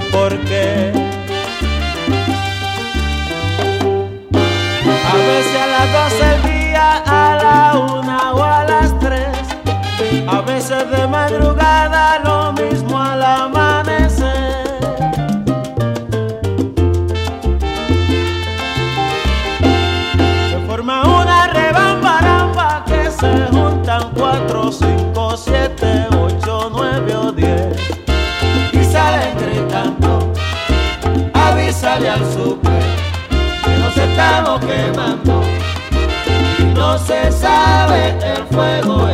diré por qué. A veces a las 12 del día, a la una o a las 3. A veces de madrugada, lo mismo al amanecer. Se forma una rebambaramba que se juntan 4, 5, 7, estamos quemando. No se sabe el fuego